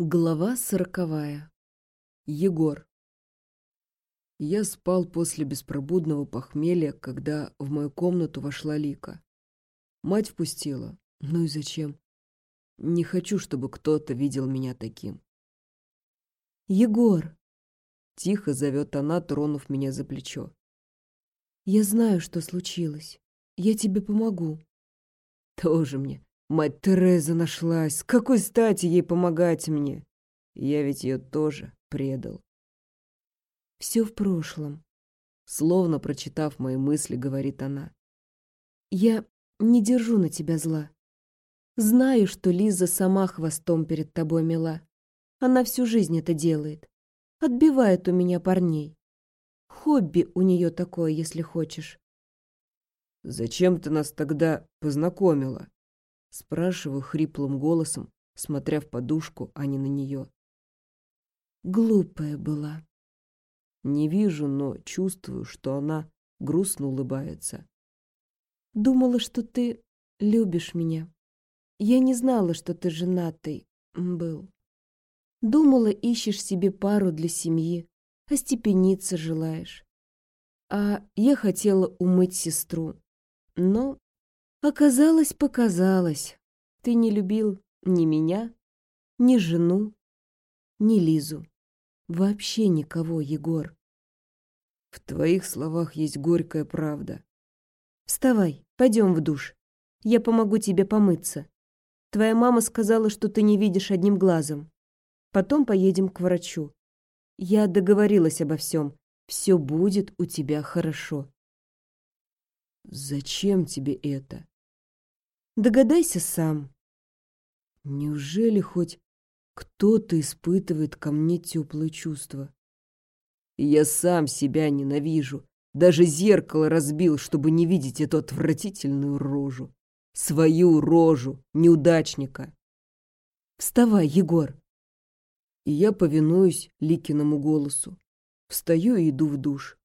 Глава сороковая. Егор. Я спал после беспробудного похмелья, когда в мою комнату вошла Лика. Мать впустила. Ну и зачем? Не хочу, чтобы кто-то видел меня таким. «Егор!» Тихо зовет она, тронув меня за плечо. «Я знаю, что случилось. Я тебе помогу». Тоже мне Мать Тереза нашлась. С какой стати ей помогать мне? Я ведь ее тоже предал. Все в прошлом. Словно прочитав мои мысли, говорит она. Я не держу на тебя зла. Знаю, что Лиза сама хвостом перед тобой мила. Она всю жизнь это делает. Отбивает у меня парней. Хобби у нее такое, если хочешь. Зачем ты нас тогда познакомила? Спрашиваю хриплым голосом, смотря в подушку, а не на нее. Глупая была. Не вижу, но чувствую, что она грустно улыбается. Думала, что ты любишь меня. Я не знала, что ты женатый был. Думала, ищешь себе пару для семьи, остепениться желаешь. А я хотела умыть сестру, но Оказалось, показалось. Ты не любил ни меня, ни жену, ни Лизу. Вообще никого, Егор. В твоих словах есть горькая правда. Вставай, пойдем в душ. Я помогу тебе помыться. Твоя мама сказала, что ты не видишь одним глазом. Потом поедем к врачу. Я договорилась обо всем. Все будет у тебя хорошо. Зачем тебе это? Догадайся сам. Неужели хоть кто-то испытывает ко мне теплые чувства? Я сам себя ненавижу. Даже зеркало разбил, чтобы не видеть эту отвратительную рожу. Свою рожу, неудачника. Вставай, Егор. И я повинуюсь Ликиному голосу. Встаю и иду в душ.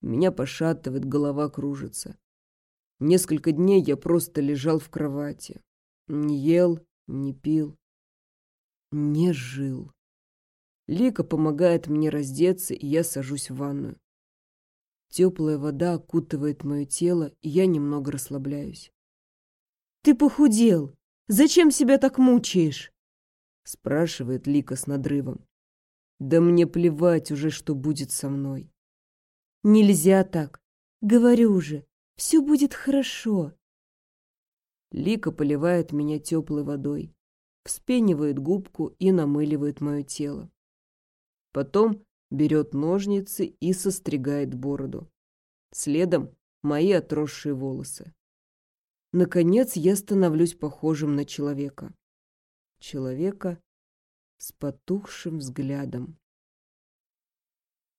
Меня пошатывает, голова кружится. Несколько дней я просто лежал в кровати. Не ел, не пил, не жил. Лика помогает мне раздеться, и я сажусь в ванную. Теплая вода окутывает мое тело, и я немного расслабляюсь. «Ты похудел! Зачем себя так мучаешь?» спрашивает Лика с надрывом. «Да мне плевать уже, что будет со мной». «Нельзя так. Говорю же, все будет хорошо. Лика поливает меня теплой водой, вспенивает губку и намыливает мое тело. Потом берет ножницы и состригает бороду. Следом мои отросшие волосы. Наконец я становлюсь похожим на человека. Человека с потухшим взглядом.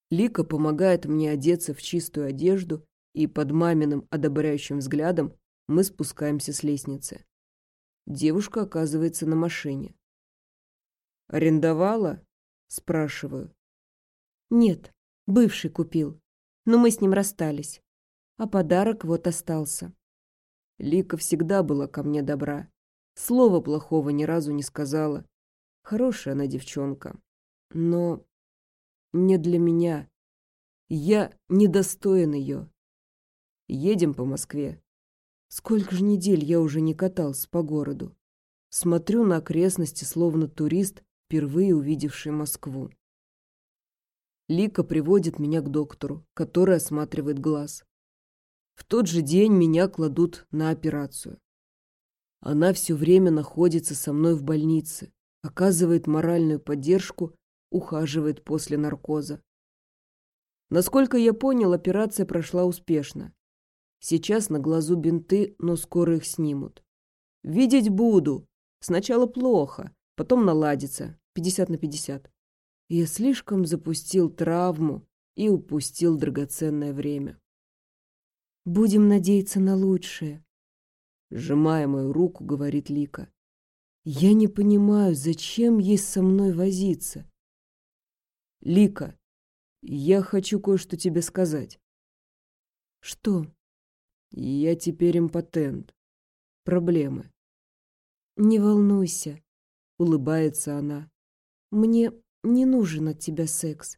Лика помогает мне одеться в чистую одежду и под маминым одобряющим взглядом мы спускаемся с лестницы. Девушка оказывается на машине. «Арендовала?» – спрашиваю. «Нет, бывший купил, но мы с ним расстались, а подарок вот остался». Лика всегда была ко мне добра. Слова плохого ни разу не сказала. Хорошая она девчонка. Но не для меня. Я недостоин ее. Едем по Москве. Сколько же недель я уже не катался по городу. Смотрю на окрестности, словно турист, впервые увидевший Москву. Лика приводит меня к доктору, который осматривает глаз. В тот же день меня кладут на операцию. Она все время находится со мной в больнице, оказывает моральную поддержку, ухаживает после наркоза. Насколько я понял, операция прошла успешно. Сейчас на глазу бинты, но скоро их снимут. Видеть буду. Сначала плохо, потом наладится. 50 на 50. Я слишком запустил травму и упустил драгоценное время. Будем надеяться на лучшее. Сжимая мою руку, говорит Лика. Я не понимаю, зачем ей со мной возиться. Лика, я хочу кое-что тебе сказать. Что? Я теперь импотент. Проблемы. Не волнуйся, улыбается она. мне не нужен от тебя секс.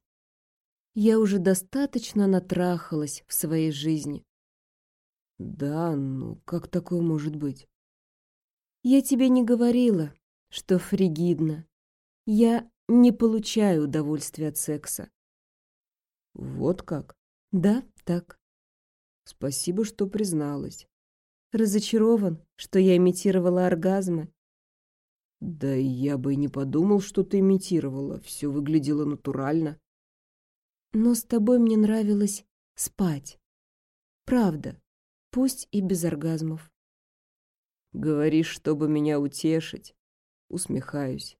Я уже достаточно натрахалась в своей жизни. Да, ну как такое может быть? Я тебе не говорила, что фригидно. Я не получаю удовольствия от секса. Вот как? Да, так. Спасибо, что призналась. Разочарован, что я имитировала оргазмы. Да я бы и не подумал, что ты имитировала. Все выглядело натурально. Но с тобой мне нравилось спать. Правда, пусть и без оргазмов. Говоришь, чтобы меня утешить. Усмехаюсь.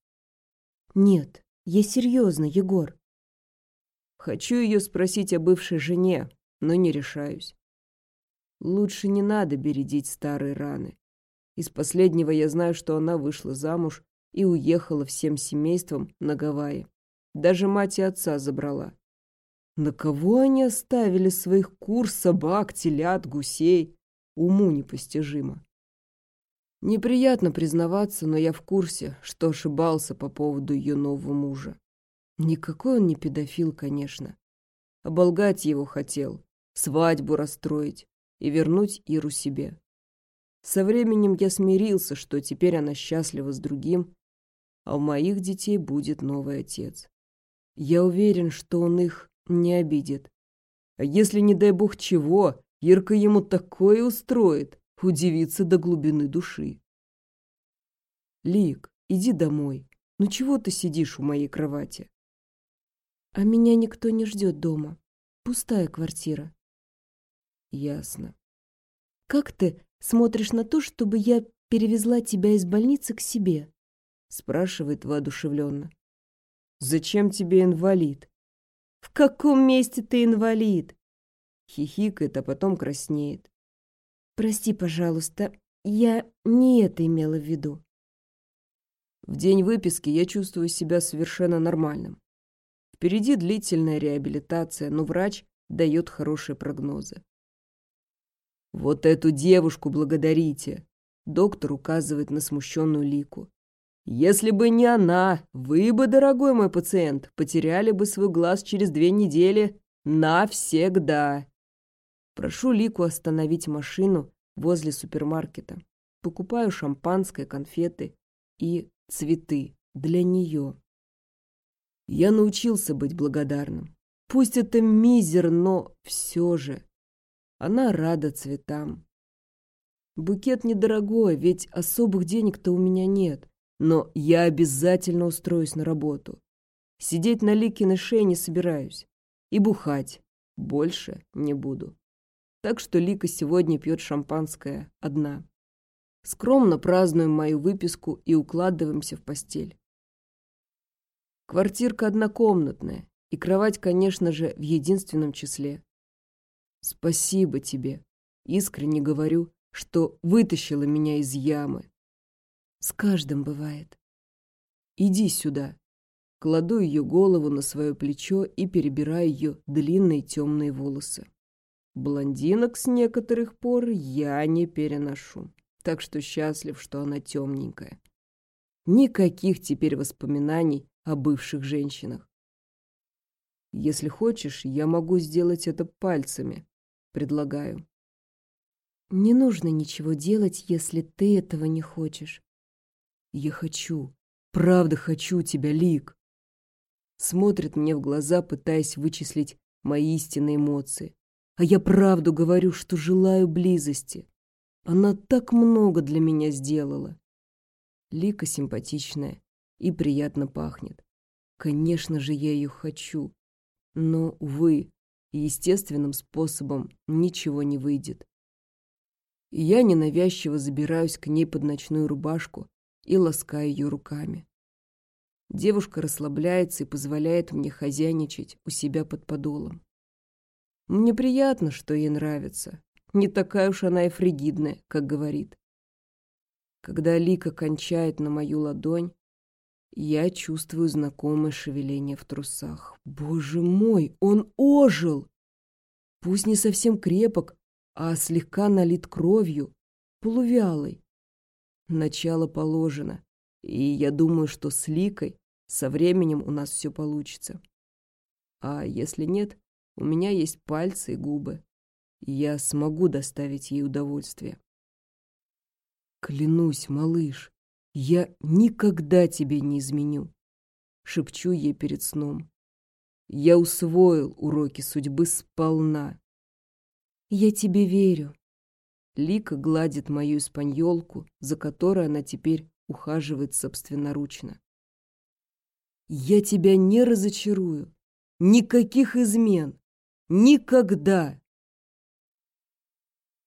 Нет, я серьезно, Егор. Хочу ее спросить о бывшей жене, но не решаюсь. Лучше не надо бередить старые раны. Из последнего я знаю, что она вышла замуж и уехала всем семейством на Гавайи. Даже мать и отца забрала. На кого они оставили своих кур, собак, телят, гусей? Уму непостижимо. Неприятно признаваться, но я в курсе, что ошибался по поводу ее нового мужа. Никакой он не педофил, конечно. Оболгать его хотел, свадьбу расстроить и вернуть Иру себе. Со временем я смирился, что теперь она счастлива с другим, а у моих детей будет новый отец. Я уверен, что он их не обидит. А если, не дай бог чего, Ирка ему такое устроит, удивится до глубины души. Лик, иди домой. Ну чего ты сидишь у моей кровати? А меня никто не ждет дома. Пустая квартира. Ясно. Как ты смотришь на то, чтобы я перевезла тебя из больницы к себе? Спрашивает воодушевленно. Зачем тебе инвалид? В каком месте ты инвалид? Хихикает, а потом краснеет. Прости, пожалуйста, я не это имела в виду. В день выписки я чувствую себя совершенно нормальным. Впереди длительная реабилитация, но врач дает хорошие прогнозы. «Вот эту девушку благодарите!» Доктор указывает на смущенную Лику. «Если бы не она, вы бы, дорогой мой пациент, потеряли бы свой глаз через две недели навсегда!» Прошу Лику остановить машину возле супермаркета. Покупаю шампанское, конфеты и цветы для нее. Я научился быть благодарным. Пусть это мизер, но все же. Она рада цветам. Букет недорогой, ведь особых денег-то у меня нет. Но я обязательно устроюсь на работу. Сидеть на Ликиной шее не собираюсь. И бухать больше не буду. Так что Лика сегодня пьет шампанское одна. Скромно празднуем мою выписку и укладываемся в постель. Квартирка однокомнатная, и кровать, конечно же, в единственном числе. Спасибо тебе. Искренне говорю, что вытащила меня из ямы. С каждым бывает. Иди сюда. Кладу ее голову на свое плечо и перебираю ее длинные темные волосы. Блондинок с некоторых пор я не переношу, так что счастлив, что она темненькая. Никаких теперь воспоминаний о бывших женщинах. Если хочешь, я могу сделать это пальцами, предлагаю. Не нужно ничего делать, если ты этого не хочешь. Я хочу, правда хочу тебя, Лик. Смотрит мне в глаза, пытаясь вычислить мои истинные эмоции. А я правду говорю, что желаю близости. Она так много для меня сделала. Лика симпатичная и приятно пахнет. Конечно же, я ее хочу. Но, увы, естественным способом ничего не выйдет. Я ненавязчиво забираюсь к ней под ночную рубашку и ласкаю ее руками. Девушка расслабляется и позволяет мне хозяйничать у себя под подолом. Мне приятно, что ей нравится. Не такая уж она и фригидная, как говорит. Когда Лика кончает на мою ладонь, я чувствую знакомое шевеление в трусах. Боже мой, он ожил! Пусть не совсем крепок, а слегка налит кровью, полувялый. Начало положено, и я думаю, что с Ликой Со временем у нас все получится. А если нет, у меня есть пальцы и губы. Я смогу доставить ей удовольствие. Клянусь, малыш, я никогда тебе не изменю. Шепчу ей перед сном. Я усвоил уроки судьбы сполна. Я тебе верю. Лика гладит мою испаньолку, за которой она теперь ухаживает собственноручно. Я тебя не разочарую. Никаких измен. Никогда.